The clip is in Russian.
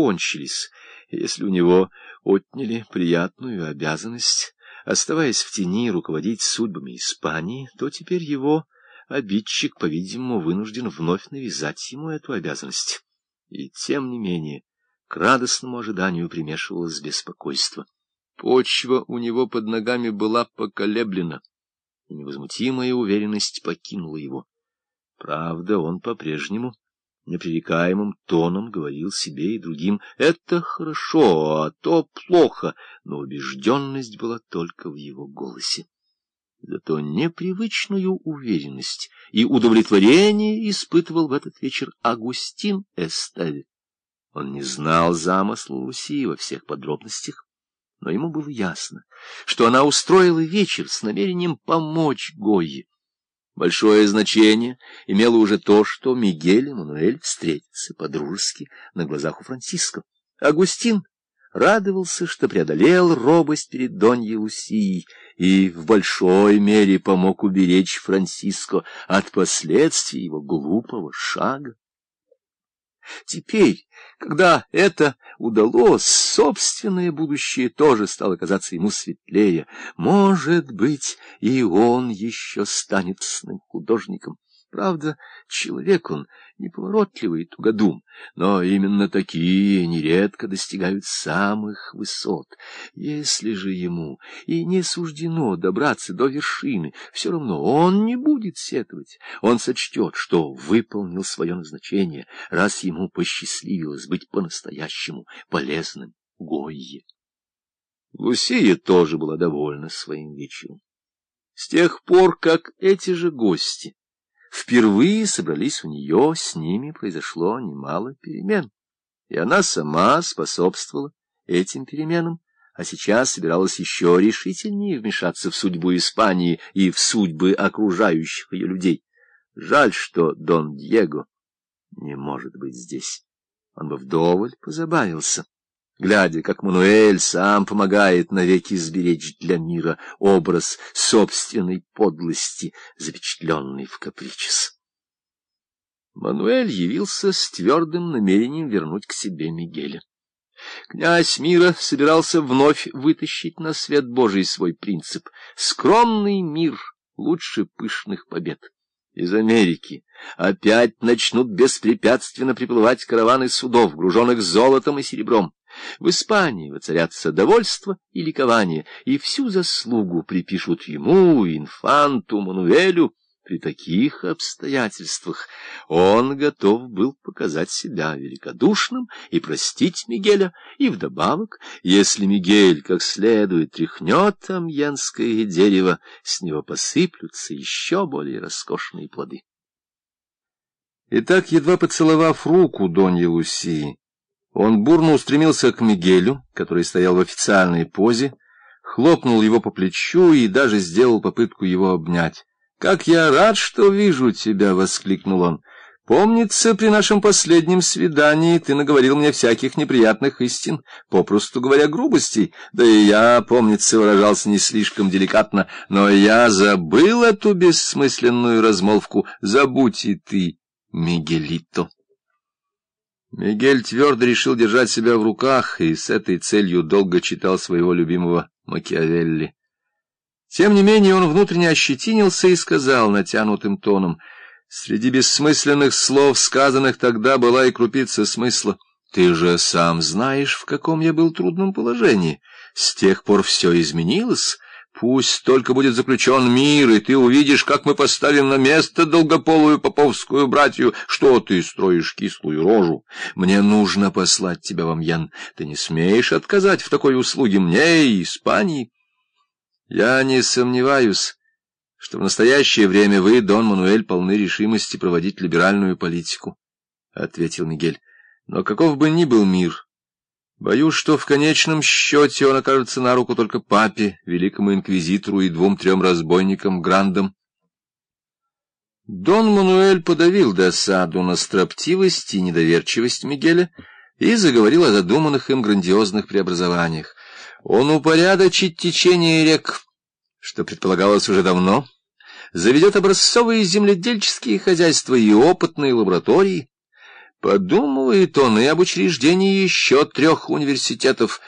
кончились, если у него отняли приятную обязанность, оставаясь в тени руководить судьбами Испании, то теперь его обидчик, по-видимому, вынужден вновь навязать ему эту обязанность. И тем не менее к радостному ожиданию примешивалось беспокойство. Почва у него под ногами была поколеблена, и невозмутимая уверенность покинула его. Правда, он по-прежнему непререкаемым тоном говорил себе и другим «это хорошо, а то плохо», но убежденность была только в его голосе. Зато непривычную уверенность и удовлетворение испытывал в этот вечер Агустин Эстель. Он не знал замысла Лусии во всех подробностях, но ему было ясно, что она устроила вечер с намерением помочь Гойе. Большое значение имело уже то, что Мигель и Мануэль встретятся по-дружески на глазах у Франциско. Агустин радовался, что преодолел робость перед Доньей Лусией и в большой мере помог уберечь Франциско от последствий его глупого шага. Теперь, когда это удалось, собственное будущее тоже стало казаться ему светлее. Может быть, и он еще станет сным художником. Правда, человек он неповоротливый тугодум, но именно такие нередко достигают самых высот. Если же ему и не суждено добраться до вершины, все равно он не будет сетовать. Он сочтет, что выполнил свое назначение, раз ему посчастливилось быть по-настоящему полезным Гойе. Лусия тоже была довольна своим вечером. С тех пор, как эти же гости впервые собрались у нее, с ними произошло немало перемен. И она сама способствовала этим переменам, а сейчас собиралась еще решительнее вмешаться в судьбу Испании и в судьбы окружающих ее людей. Жаль, что Дон Диего не может быть здесь. Он бы вдоволь позабавился глядя, как Мануэль сам помогает навеки сберечь для мира образ собственной подлости, запечатленный в капричес. Мануэль явился с твердым намерением вернуть к себе Мигеля. Князь мира собирался вновь вытащить на свет Божий свой принцип — скромный мир лучше пышных побед. Из Америки опять начнут беспрепятственно приплывать караваны судов, груженных золотом и серебром. В Испании воцарятся довольство и ликование, и всю заслугу припишут ему, инфанту Мануэлю. При таких обстоятельствах он готов был показать себя великодушным и простить Мигеля, и вдобавок, если Мигель как следует тряхнет амьенское дерево, с него посыплются еще более роскошные плоды. Итак, едва поцеловав руку Донья Лусии, он бурно устремился к Мигелю, который стоял в официальной позе, хлопнул его по плечу и даже сделал попытку его обнять. «Как я рад, что вижу тебя!» — воскликнул он. «Помнится, при нашем последнем свидании ты наговорил мне всяких неприятных истин, попросту говоря, грубостей. Да и я, помнится, выражался не слишком деликатно, но я забыл эту бессмысленную размолвку. Забудь и ты, Мигелито». Мигель твердо решил держать себя в руках и с этой целью долго читал своего любимого Макиавелли. Тем не менее он внутренне ощетинился и сказал натянутым тоном, «Среди бессмысленных слов, сказанных тогда, была и крупица смысла. Ты же сам знаешь, в каком я был трудном положении. С тех пор все изменилось». Пусть только будет заключен мир, и ты увидишь, как мы поставим на место долгополую поповскую братью. Что ты строишь кислую рожу? Мне нужно послать тебя в Амьен. Ты не смеешь отказать в такой услуге мне и Испании? Я не сомневаюсь, что в настоящее время вы, Дон Мануэль, полны решимости проводить либеральную политику, — ответил Мигель. Но каков бы ни был мир, Боюсь, что в конечном счете он окажется на руку только папе, великому инквизитору и двум-трем разбойникам Грандам. Дон Мануэль подавил досаду на строптивость и недоверчивость Мигеля и заговорил о задуманных им грандиозных преобразованиях. Он упорядочит течение рек, что предполагалось уже давно, заведет образцовые земледельческие хозяйства и опытные лаборатории, Подумывает он и об учреждении еще трех университетов